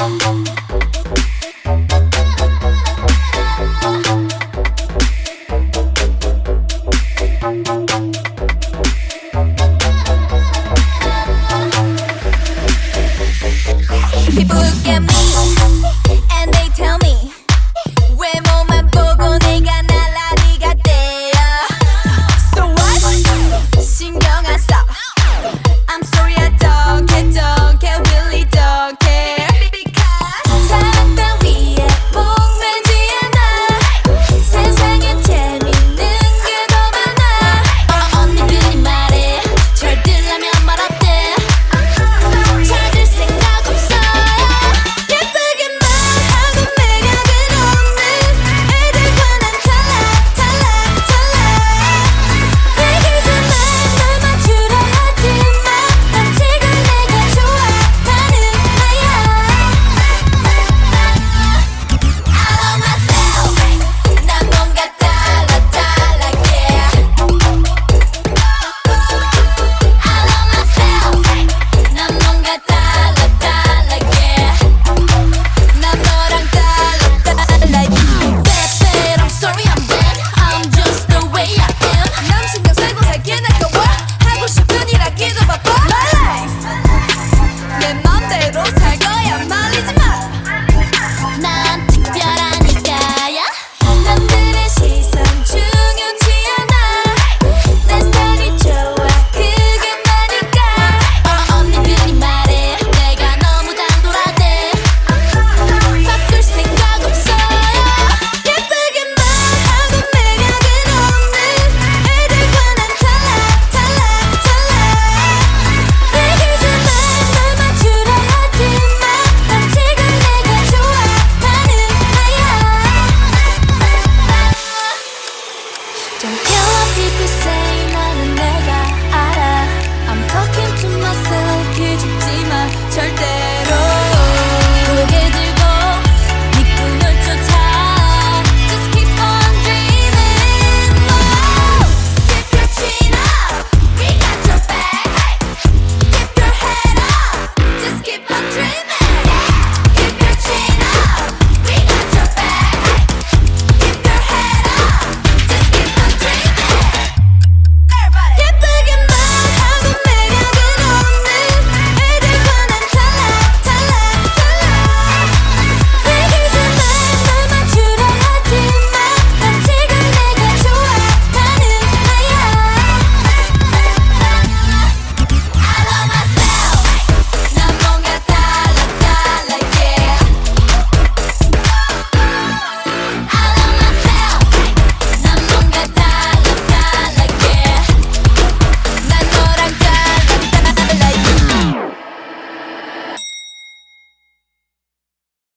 People look at me.